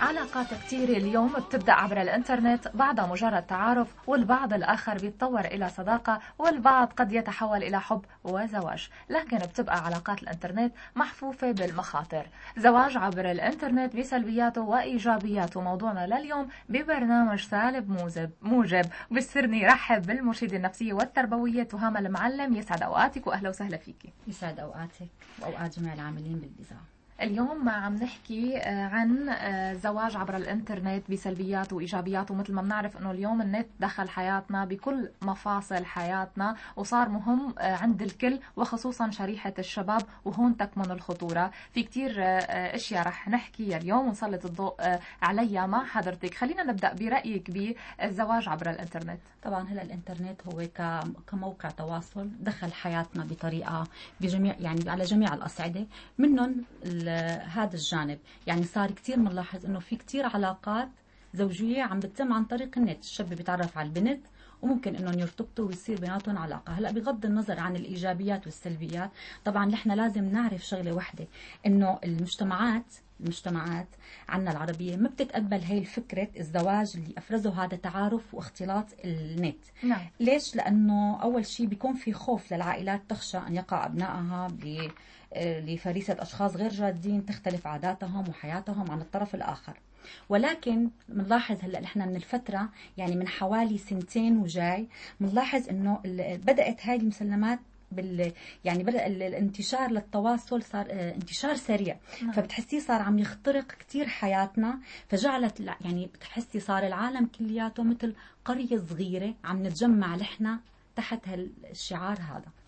علاقات كتير اليوم بتبدأ عبر الإنترنت بعدها مجرد تعارف والبعض الآخر بيتطور إلى صداقة والبعض قد يتحول إلى حب وزواج. لكن بتبقى علاقات الإنترنت محفوفة بالمخاطر. زواج عبر الإنترنت بسلبياته وإيجابياته. موضوعنا لليوم ببرنامج سالب موجب موجب. بسرني رحب بالمرشدة النفسية والتربوية تهام المعلم. يسعد أوقاتك وأهلا وسهلا فيكي يسعد أوقاتك وأوقات جميع العاملين بالإذاعة اليوم عم نحكي آه، عن آه، عبر الإنترنت بسلبياته وايجابياته مثل ما بنعرف إنه اليوم النت دخل حياتنا بكل مفاصل حياتنا وصار مهم آه، عند الكل وخصوصا شريحة الشباب وهون تكمن الخطورة. في كثير أشياء رح نحكيها اليوم ونسلط الضوء عليها مع حضرتك. خلينا نبدأ برأيك بالزواج عبر الإنترنت. طبعا هلا الإنترنت هو كموقع تواصل دخل حياتنا بطريقة بجميع يعني على جميع الأصعدة. منهم هذا الجانب يعني صار كثير بنلاحظ إنه في كثير علاقات زوجية عم بتتم عن طريق النت الشاب بيتعرف على البنت وممكن إنهم يرتبطوا ويصير بيناتهم علاقة هلأ بغض النظر عن الإيجابيات والسلبيات طبعا نحن لازم نعرف شغلة وحده إنه المجتمعات المجتمعات عنا العربية ما بتتقبل هي الفكرة الزواج اللي أفرزه هذا تعارف واختلاط النت نعم. ليش؟ لأنه أول شيء بيكون في خوف للعائلات تخشى أن يقع أبنائها لفريسة أشخاص غير جادين تختلف عاداتهم وحياتهم عن الطرف الآخر. ولكن بنلاحظ هلأ نحن من الفترة يعني من حوالي سنتين وجاي بنلاحظ إنه بدأت هاي المسلمات بال يعني بدأ الانتشار للتواصل صار آه انتشار سريع. نعم. فبتحسيه صار عم يخترق كثير حياتنا فجعلت يعني بتحسي صار العالم كلياته مثل قرية صغيرة عم نتجمع نحن تحت هالشعار هذا. آه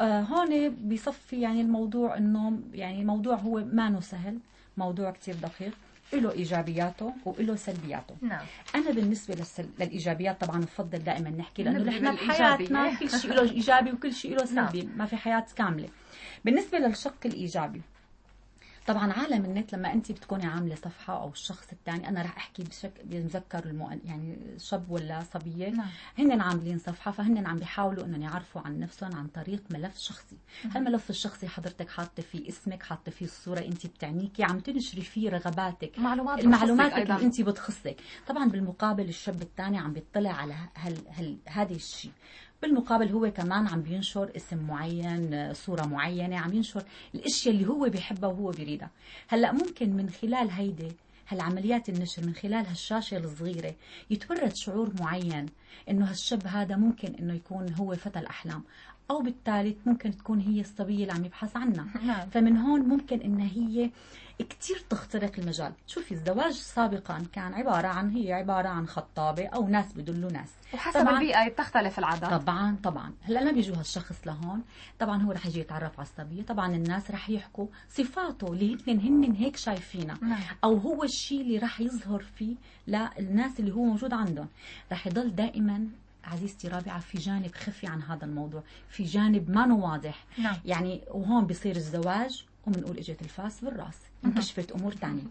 هون بيصفي يعني الموضوع إنه يعني الموضوع هو ما سهل موضوع كثير دقيق له إيجابياته وله سلبياته. نعم. أنا بالنسبة للسل... للإيجابيات طبعا بفضل دائما نحكي لأنه نحن بحياتنا كل شيء له إيجابي وكل شيء له سلبي نعم. ما في حياة كاملة. بالنسبة للشق الإيجابي طبعا عالم النت لما أنت بتكوني عاملة صفحة أو الشخص الثاني أنا رح أحكي بشكل بنذكر المؤن... يعني شاب ولا صبية. نعم. هن عاملين صفحة فهن عم بيحاولوا إنهم يعرفوا عن نفسهم عن طريق ملف شخصي. هالملف الشخصي حضرتك حاطة فيه اسمك حاطة فيه الصورة أنت بتعنيكي عم تنشري فيه رغباتك معلومات المعلومات اللي أنت بتخصك. طبعا بالمقابل الشاب الثاني عم بيطلع على هل هل هذا الشيء. بالمقابل هو كمان عم بينشر اسم معين صورة معينة عم ينشر الأشياء اللي هو بيحبها وهو بيريدها. هلأ ممكن من خلال هيدي هالعمليات النشر من خلال هالشاشة الصغيرة يتورد شعور معين إنه هالشاب هذا ممكن إنه يكون هو فتى الأحلام. أو بالتالي ممكن تكون هي الصبية اللي عم يبحث عنها. نعم. فمن هون ممكن إن هي كثير تخترق المجال. شوفي الزواج سابقا كان عبارة عن هي عبارة عن خطابة أو ناس بدلوا ناس. وحسب البيئة بتختلف العادات طبعا طبعا. هلأ لما بيجوا هالشخص لهون طبعا هو رح يجي يتعرف على الصبية. طبعا الناس رح يحكوا صفاته اللي هن هن هيك شايفينها. نعم. أو هو الشيء اللي رح يظهر فيه للناس اللي هو موجود عندهم. رح يضل دائما عزيزتي رابعة في جانب خفي عن هذا الموضوع في جانب ما واضح. نعم. يعني وهون بصير الزواج وبنقول إجت الفاس بالرأس انكشفت أمور ثانية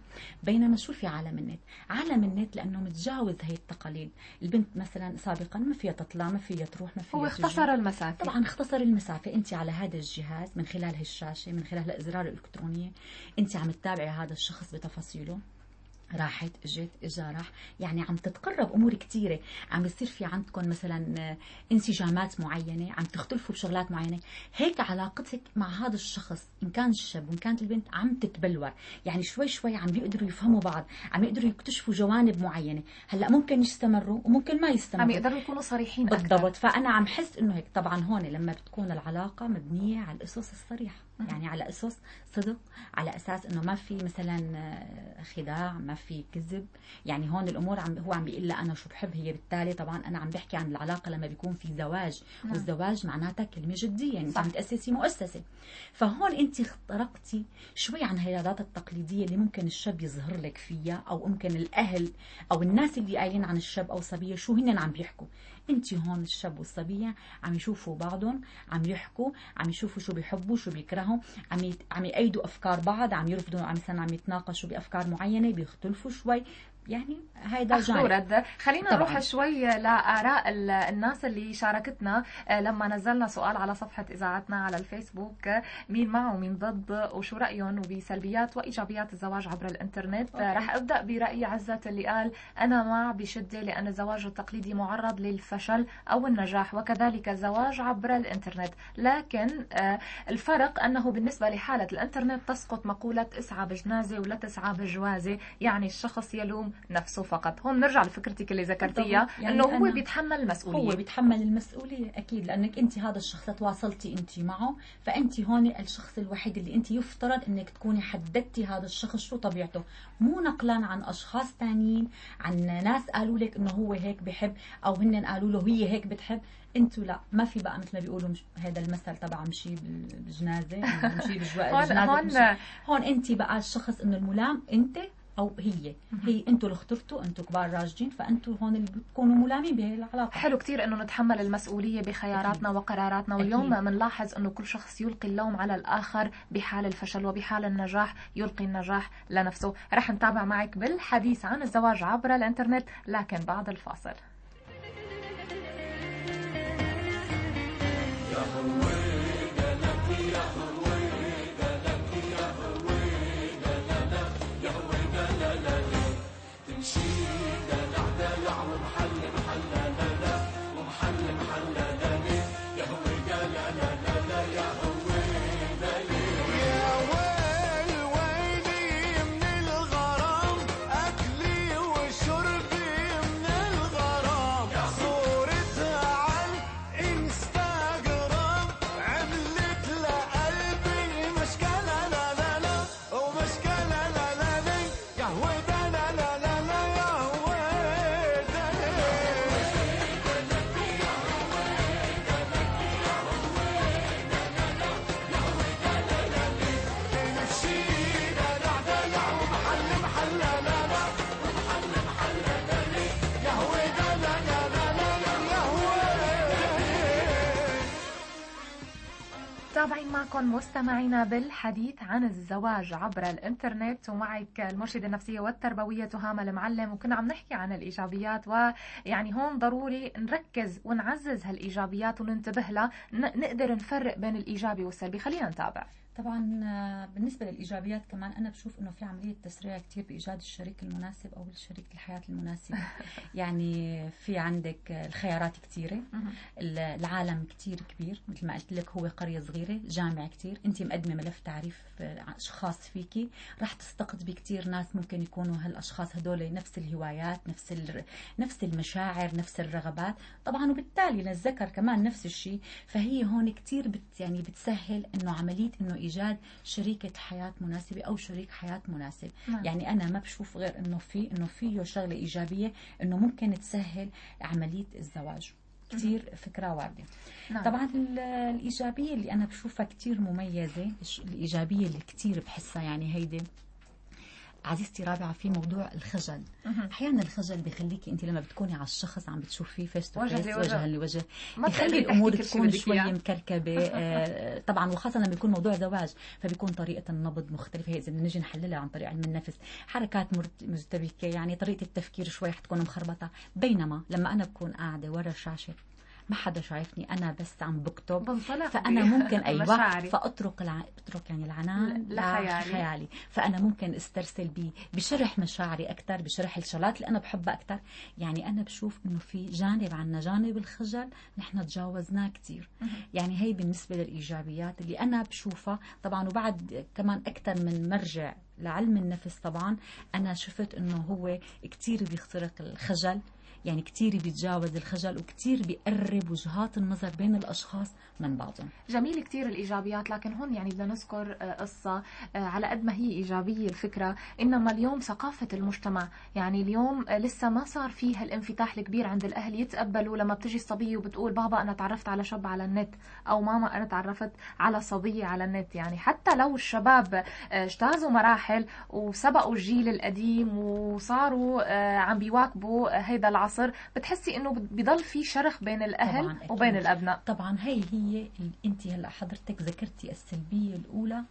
بينما شو في عالم النت؟ عالم النت لأنه متجاوز هي التقاليد. البنت مثلا سابقا ما فيها تطلع ما فيها تروح ما فيها هو اختصر المسافة. طبعا اختصر المسافة. انت على هذا الجهاز من خلال هالشاشة من خلال الازرار الإلكترونية انت عم تتابعي هذا الشخص بتفاصيله. راحت اجت اجا راح. يعني عم تتقرب امور كثيره عم بيصير في عندكم مثلا انسجامات معينة عم تختلفوا بشغلات معينة. هيك علاقتك مع هذا الشخص إن كان الشاب وإن كانت البنت عم تتبلور. يعني شوي شوي عم بيقدروا يفهموا بعض عم يقدروا يكتشفوا جوانب معينة. هلأ ممكن يستمروا وممكن ما يستمروا. عم يقدروا يكونوا صريحين بالضبط. فأنا عم حس إنه هيك. طبعا هون لما بتكون العلاقة مبنية على الاسس الصريحة. يعني على اسس صدق على أساس إنه ما في مثلا آه، خداع ما في كذب. يعني هون الأمور عم هو عم بيقول لها أنا شو بحب هي بالتالي طبعا أنا عم بحكي عن العلاقة لما بيكون في زواج. نعم. والزواج معناتها كلمة جدية يعني عم تأسسي مؤسسة. فهون أنت اخترقتي شوي عن هي العادات التقليدية اللي ممكن الشاب يظهر لك فيها أو ممكن الأهل أو الناس اللي قايلين عن الشاب أو الصبيه شو هن عم بيحكوا. انت هون الشاب والصبيه عم يشوفوا بعضهم عم يحكوا عم يشوفوا شو بيحبوا شو بيكرهوا. عم عم يأيدوا أفكار بعض عم يرفضوا عم مثلا عم يتناقشوا بأفكار معينة بيختلفوا شوي. يعني هيدا جانب خلينا طبعاً. نروح شوي لآراء ال- الناس اللي شاركتنا. آه، لما نزلنا سؤال على صفحة إذاعتنا على الفيسبوك مين مع ومين ضد وشو رأيهم بسلبيات وإيجابيات الزواج عبر الإنترنت. آه، أوكي. رح أبدأ برأي عزة اللي قال أنا مع بشدة لأن الزواج التقليدي معرض للفشل أو النجاح وكذلك الزواج عبر الإنترنت. لكن آه، الفرق أنه بالنسبة لحالة الإنترنت تسقط مقولة اسعى بجنازة ولا تسعى بجوازة. يعني الشخص يلوم نفسه فقط. هون نرجع لفكرتك اللي ذكرتيها. يعني أنه هو بيتحمل هو المسؤولية بيتحمل المسؤولية أكيد لأنك أنت هذا الشخص تواصلتي أنت معه. فأنت هون الشخص الوحيد اللي أنت يفترض أنك تكوني حددتي هذا الشخص شو طبيعته. مو نقلا عن أشخاص تانيين عن ناس قالوا لك أنه هو هيك بحب أو هن قالوا له هي هيك بتحب. أنتوا لا ما في بقى مثل ما بيقولوا مش هذا المثل تبع مشي بال- بالجنازة مشي بالجنازة هون هون انت بقى الشخص إنه الملام أنت أو هي. هي أنتوا اللي اخترتوا أنتوا كبار راجلين فأنتوا هون اللي بتكونوا ملامين بهي العلاقه حلو كتير إنه نتحمل المسؤولية بخياراتنا وقراراتنا واليوم أكيد. بنلاحظ إنه كل شخص يلقي اللوم على الآخر بحال الفشل وبحال النجاح يلقي النجاح لنفسه. رح نتابع معك بالحديث عن الزواج عبر الإنترنت لكن بعد الفاصل. يا معكم مستمعينا بالحديث عن الزواج عبر الإنترنت. ومعك المرشدة النفسية والتربوية تهام المعلم. وكنا عم نحكي عن الإيجابيات ويعني هون ضروري نركز ونعزز هالإيجابيات وننتبه لها نقدر نفرق بين الإيجابي والسلبي. خلينا نتابع. طبعا آه، بالنسبة للإيجابيات كمان أنا بشوف إنه في عملية تسريع كثير بإيجاد الشريك المناسب أو شريك الحياة المناسبه يعني في عندك الخيارات كثيره ال- العالم كتير كبير مثل ما قلت لك هو قرية صغيرة جامع كتير. انت مقدمة ملف تعريف آه، أشخاص فيكي راح تستقطبي كتير ناس ممكن يكونوا هالأشخاص هدول نفس الهوايات نفس ال- نفس المشاعر نفس الرغبات. طبعا وبالتالي للذكر كمان نفس الشيء. فهي هون كتير بت يعني بتسهل إنه عملية إنه ايجاد شريكة حياة مناسبة أو شريك حياة مناسب نعم. يعني أنا ما بشوف غير إنه في إنه فيه شغلة إيجابية إنه ممكن تسهل عملية الزواج كتير فكرة واردة نعم. طبعا ال- الإيجابية اللي أنا بشوفها كتير مميزة الإيجابية اللي كتير بحسها يعني هيدي عزيزتي رابعة في موضوع الخجل. أحيانا الخجل بخليكي أنت لما بتكوني على الشخص عم بتشوفيه face to وجه face لوجه. وجها لوجه. كل شي تكون شوي إياه. مكركبة. آه، طبعا وخاصة لما يكون موضوع زواج فبيكون طريقة النبض مختلفة. هي إذا بدنا نجي نحللها عن طريق علم النفس. حركات مرت- مرتبكة يعني طريقة التفكير شوي حتكون مخربطة. بينما لما أنا بكون قاعدة ورا الشاشة ما حدا شايفني أنا بس عم بكتب. بنطلق فأنا ممكن أيوه مشاعري. فأترك الع... أترك يعني العنان لخيالي. لخيالي. فأنا ممكن أسترسل ب... بشرح مشاعري أكثر بشرح الشغلات اللي أنا بحبها أكثر يعني أنا بشوف إنه في جانب عنا جانب الخجل نحن تجاوزناه كثير يعني هي بالنسبة للإيجابيات اللي أنا بشوفها. طبعا وبعد كمان أكثر من مرجع لعلم النفس طبعا أنا شفت إنه هو كثير بيخترق الخجل. يعني كتير بيتجاوز الخجل وكتير بيقرب وجهات النظر بين الأشخاص من بعضهم. جميل كتير الإيجابيات لكن هون يعني بدنا نذكر آه، قصة آه، على قد ما هي إيجابية الفكرة إنما اليوم ثقافة المجتمع. يعني اليوم آه، لسه ما صار فيه هالانفتاح الكبير عند الأهل. يتقبلوا لما بتجي الصبية وبتقول بابا أنا تعرفت على شاب على النت أو ماما أنا تعرفت على صبية على النت. يعني حتى لو الشباب اجتازوا مراحل وسبقوا الجيل القديم وصاروا عم بيواكبوا هيدا العصر بتحسي إنه بضل في شرخ بين الأهل طبعاً، أكيد. وبين الأبناء طبعا هي هي انت هلأ حضرتك ذكرتي السلبية الأولى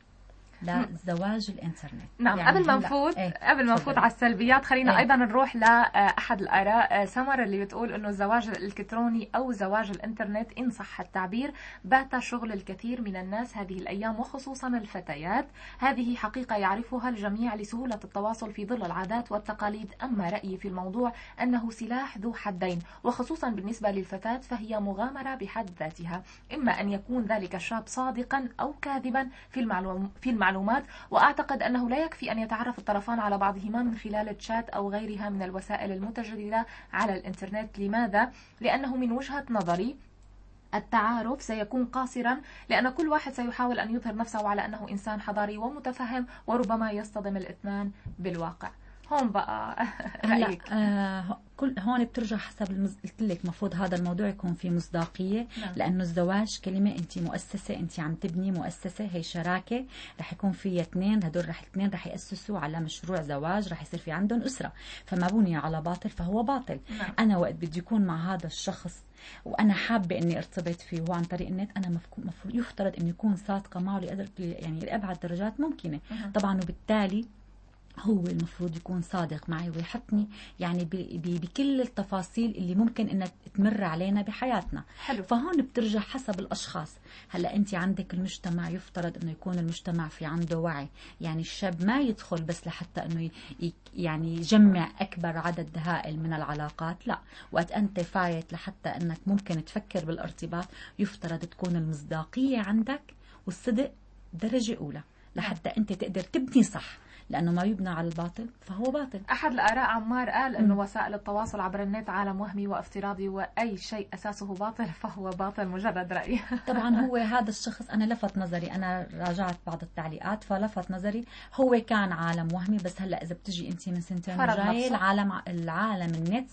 لزواج الإنترنت. نعم يعني قبل ما نفوت إيه، قبل ما نفوت. على السلبيات خلينا إيه. أيضا نروح لاحد الآراء آه، سمر اللي بتقول إنه الزواج الإلكتروني أو زواج الإنترنت إن صح التعبير بات شغل الكثير من الناس هذه الأيام وخصوصا الفتيات. هذه حقيقة يعرفها الجميع لسهولة التواصل في ظل العادات والتقاليد. أما رأيي في الموضوع أنه سلاح ذو حدين وخصوصا بالنسبة للفتاة فهي مغامرة بحد ذاتها. إما أن يكون ذلك الشاب صادقا أو كاذبا في المعلوم في المعلومات وأعتقد أنه لا يكفي أن يتعرف الطرفان على بعضهما من خلال الشات أو غيرها من الوسائل المتجددة على الإنترنت. لماذا؟ لأنه من وجهة نظري التعارف سيكون قاصرا لأن كل واحد سيحاول أن يظهر نفسه على أنه إنسان حضاري ومتفهم وربما يصطدم الإثنان بالواقع. هون بقى رأيك آه كل هون بترجع حسب المز... قلت لك المفروض هذا الموضوع يكون فيه مصداقية نعم. لأنه الزواج كلمة انت مؤسسة انت عم تبني مؤسسة هي شراكة رح يكون فيها اثنين هدول رح الاثنين رح يأسسوا على مشروع زواج رح يصير في عندهم أسرة فما بني على باطل فهو باطل نعم. أنا وقت بدي يكون مع هذا الشخص وأنا حابة إني ارتبط فيه وهو عن طريق النت أنا مفكو- مفروض يفترض اني اكون صادقة معه لقدر يعني لأبعد درجات ممكنة. طبعا وبالتالي هو المفروض يكون صادق معي ويحطني يعني بكل التفاصيل اللي ممكن إنها تمر علينا بحياتنا. حلو. فهون بترجع حسب الأشخاص. هلأ انت عندك المجتمع يفترض إنه يكون المجتمع في عنده وعي. يعني الشاب ما يدخل بس لحتى إنه يعني يجمع أكبر عدد هائل من العلاقات لا. وقت أنت فايت لحتى إنك ممكن تفكر بالارتباط يفترض تكون المصداقية عندك والصدق درجة أولى. لحتى أنت تقدر تبني صح. لأنه ما يبنى على الباطل فهو باطل أحد الآراء عمار قال أنه. وسائل التواصل عبر النت عالم وهمي وافتراضي وأي شيء أساسه باطل فهو باطل مجرد رأي طبعا هو هذا الشخص أنا لفت نظري أنا راجعت بعض التعليقات فلفت نظري هو كان عالم وهمي بس هلأ إذا بتجي أنت من سنتين جاي. العالم العالم النت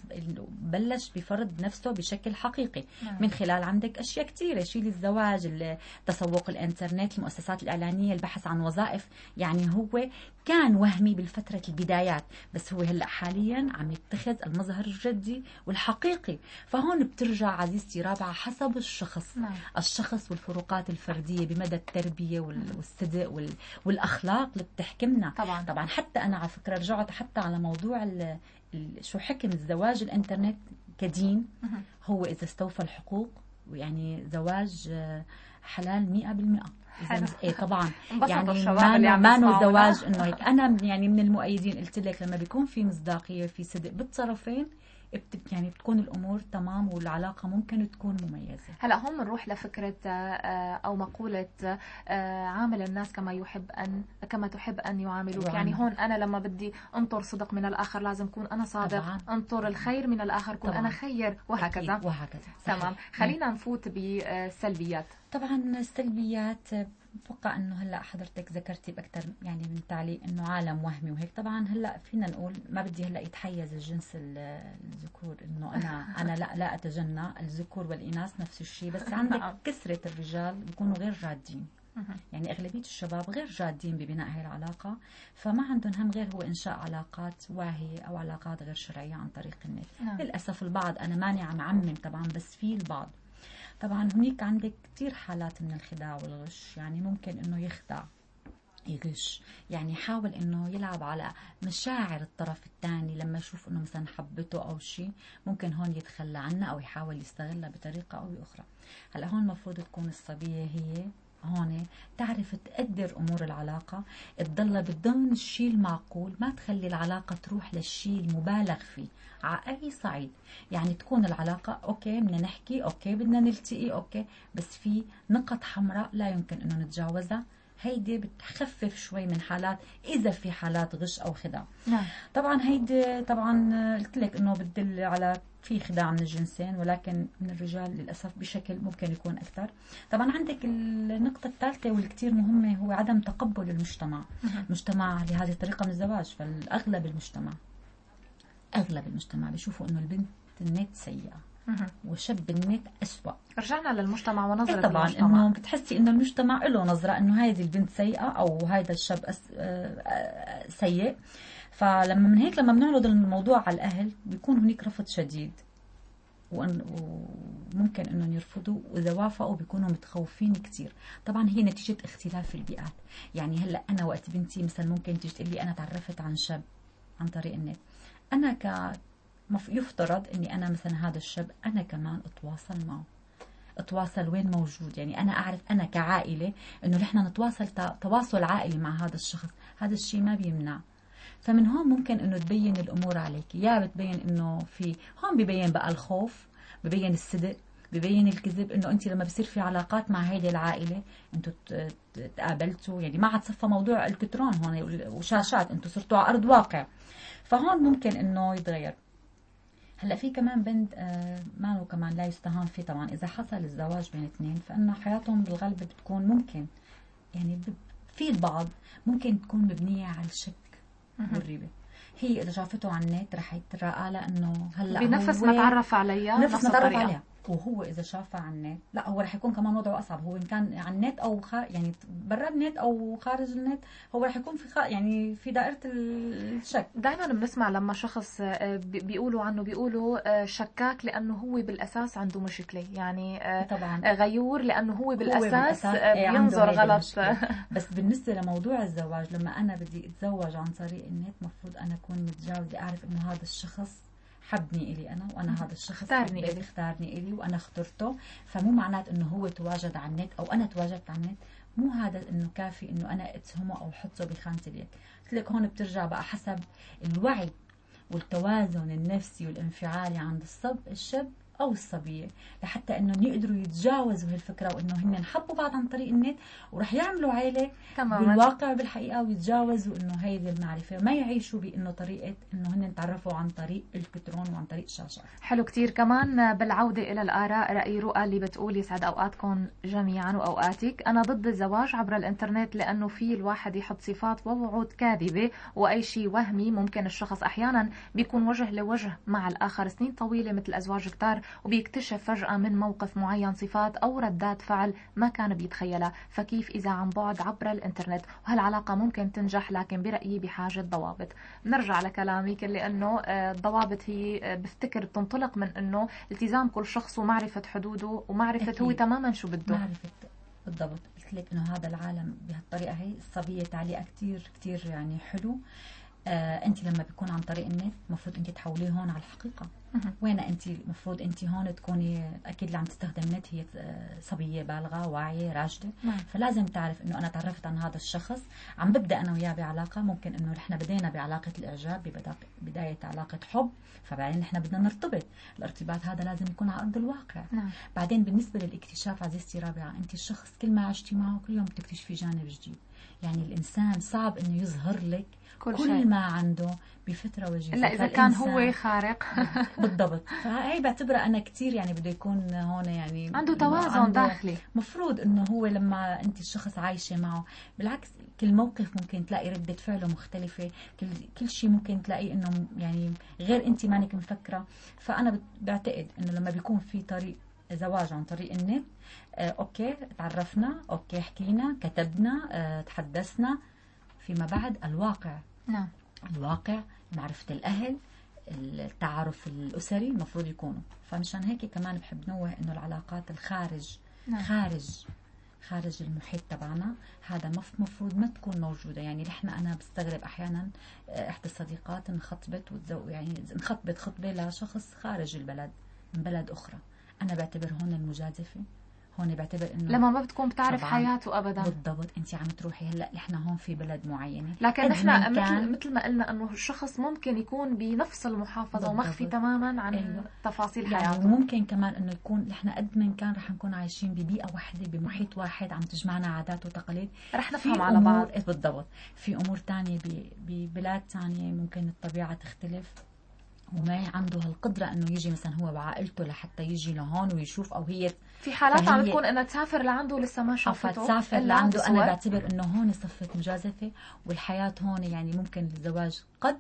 بلش بفرض نفسه بشكل حقيقي نعم. من خلال عندك أشياء كثيره شيل الزواج التسوق الإنترنت المؤسسات الإعلانية البحث عن وظائف يعني هو كان وهمي بالفترة البدايات بس هو هلأ حاليا عم يتخذ المظهر الجدي والحقيقي. فهون بترجع عزيزتي رابعة حسب الشخص. نعم. الشخص والفروقات الفردية بمدى التربية وال- والصدق وال- والأخلاق اللي بتحكمنا. طبعا. طبعا حتى أنا على فكرة رجعت حتى على موضوع ال- ال- شو حكم الزواج الإنترنت كدين. هو إذا استوفى الحقوق ويعني زواج آه، حلال مئة بالمئة. إيه طبعا يعني ما ما يسمعونا. زواج إنه هيك أنا يعني من المؤيدين قلت لك لما بيكون في مصداقية في صدق بالطرفين يعني بتكون الأمور تمام والعلاقة ممكن تكون مميزة هلا هون بنروح لفكرة آه، أو مقولة آه، عامل الناس كما يحب أن كما تحب أن يعاملوك يعامل. يعني هون أنا لما بدي أنطر صدق من الآخر لازم أكون أنا صادق طبعاً. أنطر الخير من الآخر كون طبعاً. أنا خير وهكذا وهكذا تمام. خلينا نفوت بالسلبيات طبعا السلبيات بتوقع إنه هلأ حضرتك ذكرتي باكثر يعني من تعليق إنه عالم وهمي وهيك طبعا هلأ فينا نقول ما بدي هلأ يتحيز الجنس ال- الذكور إنه أنا أنا لا لا أتجنى الذكور والإناث نفس الشيء بس عندك. كثره الرجال بيكونوا غير جادين. يعني أغلبية الشباب غير جادين ببناء هاي العلاقة فما عندهم هم غير هو إنشاء علاقات واهية أو علاقات غير شرعية عن طريق النت نعم. للأسف البعض أنا ماني عم عمم طبعا بس في البعض طبعا هناك عندك كثير حالات من الخداع والغش. يعني ممكن إنه يخدع يغش. يعني يحاول إنه يلعب على مشاعر الطرف الثاني لما يشوف إنه مثلا حبته أو شيء ممكن هون يتخلى عنها أو يحاول يستغلها بطريقة أو بأخرى. هلأ هون المفروض تكون الصبية هي هون تعرف تقدر أمور العلاقة؟ تضلها بالضمن الشيء المعقول ما تخلي العلاقة تروح للشيء المبالغ فيه على أي صعيد. يعني تكون العلاقة okay بدنا نحكي okay بدنا نلتقي okay بس في نقط حمراء لا يمكن إنه نتجاوزها. هيدي بتخفف شوي من حالات إذا في حالات غش أو خداع. نعم. طبعا هيدي طبعا قلت لك إنه بتدل على في خداع من الجنسين ولكن من الرجال للأسف بشكل ممكن يكون أكثر. طبعا عندك النقطة الثالثة والكثير مهمة هو عدم تقبل المجتمع. المجتمع لهذه الطريقة من الزواج فالأغلب المجتمع أغلب المجتمع بيشوفوا إنه البنت النت سيئة. وشاب النت أسوأ. رجعنا للمجتمع ونظرة إيه طبعا إنه بتحسي إنه المجتمع له نظرة إنه هذه البنت سيئة أو هذا الشاب أس... آه، آه، سيء. فلما من هيك لما بنعرض الموضوع على الأهل بيكون هناك رفض شديد. وإن- وممكن إنهم يرفضوا وإذا وافقوا بيكونوا متخوفين كثير طبعا هي نتيجة اختلاف البيئات يعني هلأ أنا وقت بنتي مثلا ممكن تيجي تقول لي أنا تعرفت عن شاب عن طريق النت. أنا ك يفترض إني أنا مثلا هذا الشاب أنا كمان أتواصل معه. أتواصل وين موجود؟ يعني أنا أعرف أنا كعائلة إنه نحن نتواصل تواصل عائلي مع هذا الشخص. هذا الشيء ما بيمنع. فمن هون ممكن إنه تبين الأمور عليك. يا بتبين إنه في هون ببين بقى الخوف ببين الصدق ببين الكذب إنه أنت لما بصير في علاقات مع هيدي العائلة أنتوا تقابلتوا. يعني ما عاد صفى موضوع الكترون هون وشاشات أنتوا صرتوا على ارض واقع. فهون ممكن إنه يتغير. هلا في كمان بنت آه ما هو كمان لا يستهان فيه طبعا. إذا حصل الزواج بين اثنين فانه حياتهم بالغالب بتكون ممكن يعني في البعض ممكن تكون مبنية على الشك والريبة. هي إذا شافته على النت رح يتراءى لها انه هلا بنفس ما تعرف عليها نفس ما تعرف. عليها. وهو إذا شافها على النت. لا هو رح يكون كمان وضعه أصعب. هو إن كان على النت أو خ... يعني برا النت أو خارج النت هو رح يكون في خ... يعني في دائرة الشك. دائما بنسمع لما شخص آه، بي- بيقولوا عنه بيقولوا آه، شكاك لأنه هو بالأساس عنده مشكلة. يعني آه، طبعا. غيور لأنه هو بالأساس بالأساس، آه، إيه، بينظر غلط. بس بالنسبة لموضوع الزواج لما أنا بدي أتزوج عن طريق النت مفروض أنا أكون متجاوزة أعرف إنه هذا الشخص حبني إلي أنا وأنا هذا الشخص اختارني إلي. اختارني إلي وأنا اخترته. فمو معنات إنه هو تواجد على النت أو أنا تواجدت على النت. مو هذا إنه كافي إنه أنا أتهمه أو أحطه بخانة اليد. قلت لك هون بترجع بقى حسب الوعي والتوازن النفسي والانفعالي عند الصب الشاب أو الصبية لحتى إنهم يقدروا يتجاوزوا هالفكرة وإنه هن حبوا بعض عن طريق النت ورح يعملوا عائله تماما. بالواقع بالحقيقة ويتجاوزوا إنه هيدي المعرفة ما يعيشوا بإنه طريقة إنه هن تعرفوا عن طريق الكترون وعن طريق شاشات حلو كتير. كمان بالعودة إلى الآراء رأي رؤى اللي بتقول يسعد أوقاتكم جميعا وأوقاتك. أنا ضد الزواج عبر الإنترنت لأنه في الواحد يحط صفات ووعود كاذبة وأي شيء وهمي ممكن الشخص أحيانا بيكون وجه لوجه مع الآخر. سنين طويلة مثل أزواج كتار وبيكتشف فجأة من موقف معين صفات أو ردات فعل ما كان بيتخيلها فكيف إذا عن بعد عبر الإنترنت؟ وهالعلاقة ممكن تنجح؟ لكن برأيي بحاجة ضوابط. نرجع لكلامك اللي إنه آه، الضوابط هي آه، بفتكر بتنطلق من إنه التزام كل شخص ومعرفة حدوده ومعرفه أكيد. هو تماما شو بده. معرفة بالضبط. قلت لك إنه هذا العالم بهالطريقة هي الصبيه تعليقها كثير كثير يعني حلو. آه أنت لما بيكون عن طريق النت المفروض أنت تحوليه هون على الحقيقة. وين انت؟ المفروض انت هون تكوني أكيد اللي عم تستخدم النت هي صبية بالغة واعية راشده نعم. فلازم تعرف إنه أنا تعرفت عن هذا الشخص. عم ببدأ أنا وياه بعلاقة. ممكن إنه نحن بدينا بعلاقة الإعجاب ببدا- بداية علاقة حب. فبعدين نحن بدنا نرتبط. الارتباط هذا لازم يكون على أرض الواقع. نعم. بعدين بالنسبة للاكتشاف عزيزتي رابعة أنت الشخص كل ما عشتي معه كل يوم بتكتشفي جانب جديد. يعني الإنسان صعب أنه يظهر لك كل كل, شيء. ما عنده بفترة وجيزة إلا إذا كان هو خارق. بالضبط. فهي بعتبرها أنا كتير يعني بده يكون هون يعني عنده توازن عنده- داخلي. مفروض إنه هو لما أنت الشخص عايشة معه بالعكس كل موقف ممكن تلاقي ردة فعله مختلفة كل كل شيء ممكن تلاقي إنه يعني غير أنت مانك مفكرة. فأنا بعتقد إنه لما بيكون في طريق زواج عن طريق النت آه okay تعرفنا okay حكينا كتبنا آه تحدثنا فيما بعد الواقع. نعم. الواقع معرفة الأهل التعارف الأسري المفروض يكونوا. فمشان هيك كمان بحب نوه إنه العلاقات الخارج نعم. خارج خارج المحيط تبعنا هذا مف- مفروض ما تكون موجودة. يعني نحن أنا بستغرب أحيانا آه، إحدى الصديقات انخطبت وتزو يعني انخطبت خطبة لشخص خارج البلد من بلد أخرى. أنا بعتبر هون المجازفة. هون بعتبر إنه لما ما بتكون بتعرف. حياته ابدا بالضبط انت عم تروحي هلأ نحن هون في بلد معينة لكن نحن مثل مثل ما قلنا إنه الشخص ممكن يكون بنفس المحافظة بالضبط. ومخفي تماما عن أيوة. تفاصيل يعني حياته ممكن كمان إنه يكون نحن قد ما كان رح نكون عايشين ببيئة واحدة بمحيط واحد عم تجمعنا عادات وتقاليد رح نفهم على بعض إيه بالضبط في أمور تانية ب- ببلاد تانية ممكن الطبيعة تختلف وما عنده هالقدرة إنه يجي مثلا هو وعائلته لحتى يجي لهون ويشوف أو هي في حالات عم تكون إنها تسافر لعنده لسه ما شافته فتسافر إلا لعنده. أنا بعتبر إنه هون صفة مجازفة والحياة هون يعني ممكن الزواج قد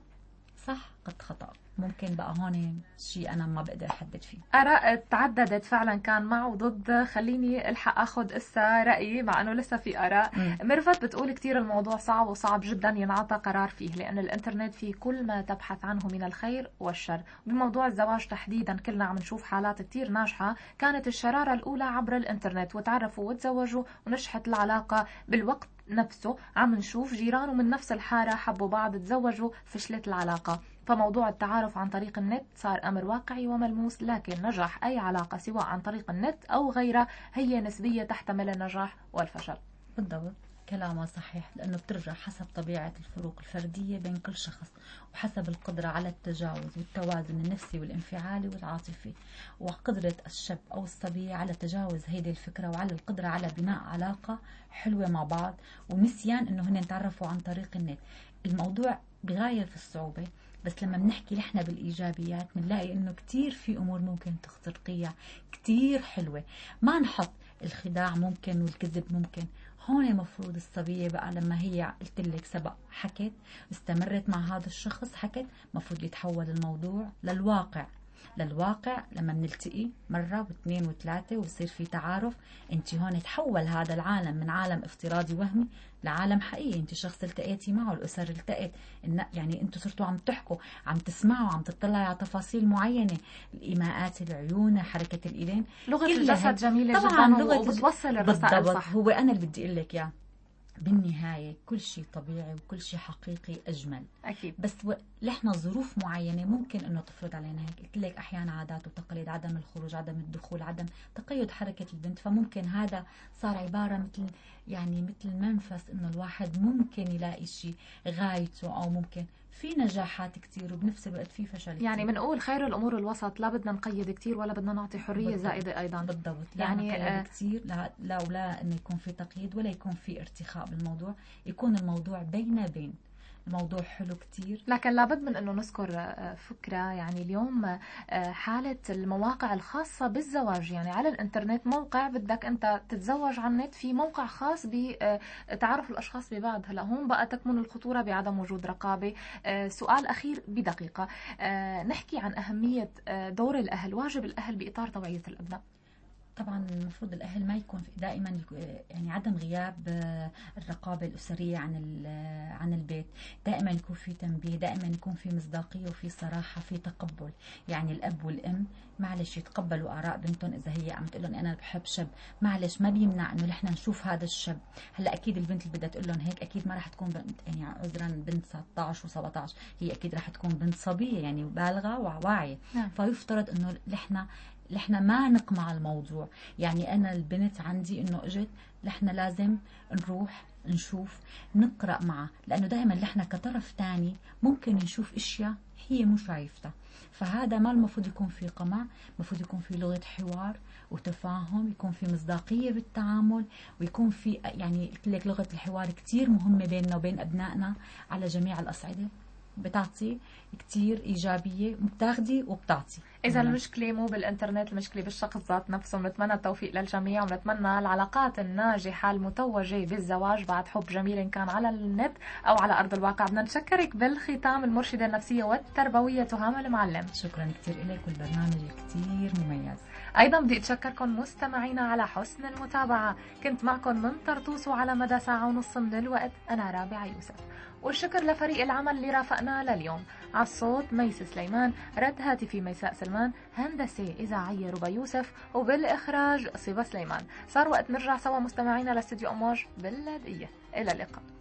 صح؟ قد خطأ. ممكن بقى هون شيء أنا ما بقدر أحدد فيه. آراء تعددت فعلا كان مع وضد خليني ألحق آخذ إسا رأيي مع إنه لسه في آراء. مم. ميرفت بتقول كتير الموضوع صعب وصعب جدا ينعطى قرار فيه لأن الإنترنت فيه كل ما تبحث عنه من الخير والشر. بموضوع الزواج تحديدا كلنا عم نشوف حالات كتير ناجحة. كانت الشرارة الأولى عبر الإنترنت وتعرفوا وتزوجوا ونجحت العلاقة بالوقت نفسه عم نشوف جيرانه من نفس الحارة حبوا بعض تزوجوا فشلت العلاقة. فموضوع التعارف عن طريق النت صار أمر واقعي وملموس لكن نجاح أي علاقة سواء عن طريق النت أو غيرها هي نسبية تحتمل النجاح والفشل. بالضبط. كلامه صحيح لأنه بترجع حسب طبيعة الفروق الفردية بين كل شخص وحسب القدرة على التجاوز والتوازن النفسي والانفعالي والعاطفي. وقدرة الشاب أو الصبية على تجاوز هيدي الفكرة وعلى القدرة على بناء علاقة حلوة مع بعض ونسيان أنه هن تعرفوا عن طريق النت. الموضوع بغاية في الصعوبة بس لما بنحكي نحن بالإيجابيات بنلاقي أنه كتير في أمور ممكن تخترقيها كتير حلوة. ما نحط الخداع ممكن والكذب ممكن. هون مفروض الصبية بقى لما هي قلت لك سبق حكت استمرت مع هذا الشخص حكت مفروض يتحول الموضوع للواقع. للواقع لما بنلتقي مرة واثنين وثلاثة ويصير في تعارف. انت هون تحول هذا العالم من عالم افتراضي وهمي لعالم حقيقي. انت شخص التقيتي معه الأسر التقت. الن- يعني أنتوا صرتوا عم تحكوا عم تسمعوا عم تطلعوا على تفاصيل معينة. الإيماءات العيون حركة الإيدين. لغة الجسد. جميلة طبعاً جدا لغة وبتوصل الرسائل بالضبط صح. هو أنا اللي بدي أقول لك اياه بالنهاية كل شيء طبيعي وكل شيء حقيقي أجمل. أكيد. بس و... نحن ظروف معينة ممكن أنه تفرض علينا هيك. قلت لك أحيانا عادات وتقاليد عدم الخروج عدم الدخول عدم تقيد حركة البنت. فممكن هذا صار عبارة مثل يعني مثل منفس أنه الواحد ممكن يلاقي شيء غايته أو ممكن في نجاحات كتير وبنفس الوقت في فشل يعني كتير. بنقول خير الأمور الوسط لا بدنا نقيد كتير ولا بدنا نعطي حرية بالضبط. زائدة أيضا بالضبط لا يعني، يعني آه، كثير لا لا ولا إنه يكون في تقييد ولا يكون في ارتخاء بالموضوع يكون الموضوع بين بين الموضوع حلو كتير. لكن لابد من أنه نذكر آه، فكرة يعني اليوم آه، حالة المواقع الخاصة بالزواج. يعني على الإنترنت موقع بدك أنت تتزوج على النت في موقع خاص بتعرف الأشخاص ببعض. هلا هون بقى تكمن الخطورة بعدم وجود رقابة. آه، سؤال أخير بدقيقة. آه، نحكي عن آه، دور الأهل واجب الأهل بإطار توعية الأبناء. طبعا المفروض الأهل ما يكون دائما يعني عدم غياب آه، الرقابة الأسرية عن آه، عن البيت. دائما يكون في تنبيه دائما يكون في مصداقية وفي صراحة في تقبل. يعني الأب والأم معلش يتقبلوا آراء بنتهم إذا هي عم تقول لهم أنا بحب شاب معلش ما بيمنع إنه نحن نشوف هذا الشاب هلأ أكيد البنت اللي بدها تقول لهم هيك أكيد ما راح تكون بنت يعني عذرا بنت 16 و17 هي أكيد راح تكون بنت صبية يعني بالغة وواعية. نعم. فيفترض إنه نحن نحن ما نقمع الموضوع. يعني أنا البنت عندي إنه إجت نحن لازم نروح نشوف نقرأ معها لأنه دائما نحن كطرف ثاني ممكن نشوف إشياء هي مو شايفتها. فهذا ما المفروض يكون في قمع المفروض يكون في لغة حوار وتفاهم يكون في مصداقية بالتعامل ويكون في يعني قلت لك لغة الحوار كثير مهمة بيننا وبين أبنائنا على جميع الأصعدة. بتعطي كثير إيجابية بتاخدي وبتعطي. إذا هنا. المشكلة مو بالإنترنت المشكلة بالشخص ذات نفسه بنتمنى التوفيق للجميع ونتمنى العلاقات الناجحة المتوجة بالزواج بعد حب جميل إن كان على النت أو على أرض الواقع. بدنا نشكرك بالختام المرشدة النفسية والتربوية تهام المعلم. شكرا كثير لك والبرنامج كثير مميز. أيضا بدي أتشكركم مستمعينا على حسن المتابعة. كنت معكم من طرطوس وعلى مدى ساعة ونص من الوقت. أنا رابعة يوسف. والشكر لفريق العمل اللي رافقنا لليوم. على الصوت ميس سليمان رد هاتفي ميساء سلمان هندسة إذاعية ربا يوسف وبالإخراج صبا سليمان. صار وقت نرجع سوا مستمعينا لاستديو أمواج باللاذقية إلى اللقاء.